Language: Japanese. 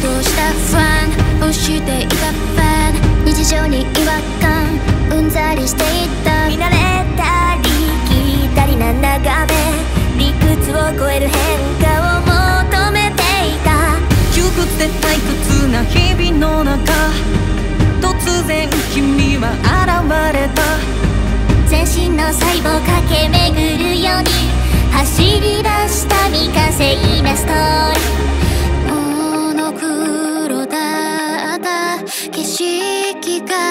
戦闘したファンをしていたファン日常に違和感うんざりしていた。見慣れたりきたりな眺め。理屈を超える変化を求めていた。窮屈で退屈な日々の中。突然君は現れた。全身の細胞駆け巡るように。走り出した未完成なスト。ーリー берега